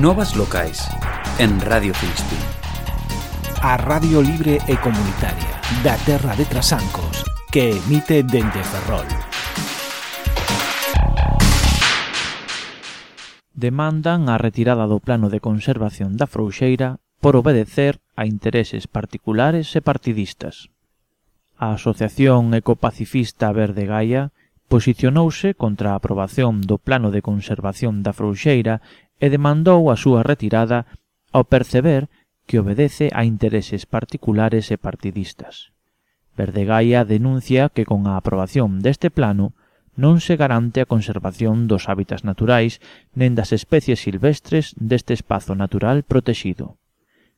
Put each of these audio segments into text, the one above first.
Novas locais en Radio Filispín. A Radio Libre e Comunitaria da Terra de Trasancos que emite dende Ferrol. Demandan a retirada do plano de conservación da Frouxeira por obedecer a intereses particulares e partidistas. A Asociación Ecopacifista Verde Gaia posicionouse contra a aprobación do Plano de Conservación da Frouxeira e demandou a súa retirada ao perceber que obedece a intereses particulares e partidistas. Verdegaia denuncia que con a aprobación deste plano non se garante a conservación dos hábitats naturais nen das especies silvestres deste espazo natural protexido.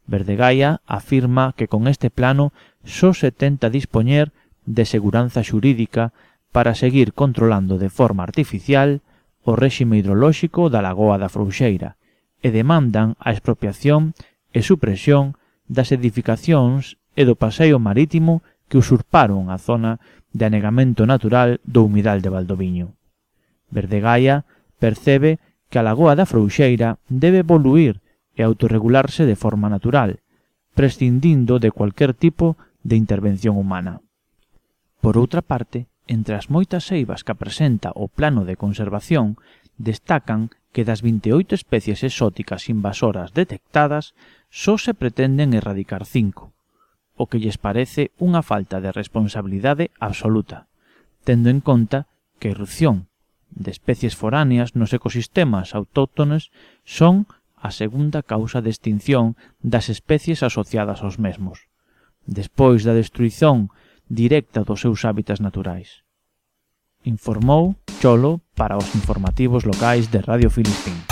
Verdegaia afirma que con este plano só se tenta dispoñer de seguranza xurídica para seguir controlando de forma artificial o réxime hidrolóxico da Lagoa da Frouxeira e demandan a expropiación e supresión das edificacións e do paseo marítimo que usurparon a zona de anegamento natural do humidal de Valdoviño. Verdegaia percebe que a Lagoa da Frouxeira debe evoluir e autorregularse de forma natural, prescindindo de cualquier tipo de intervención humana. Por outra parte, Entre as moitas eivas que presenta o Plano de conservación destacan que das 28 especies exóticas invasoras detectadas só se pretenden erradicar cinco, o que lles parece unha falta de responsabilidade absoluta, tendo en conta que a irrupción de especies foráneas nos ecosistemas autóctones son a segunda causa de extinción das especies asociadas aos mesmos. Despois da destruición directa dos seus hábitats naturais. Informou Cholo para os informativos locais de Radio Filispín.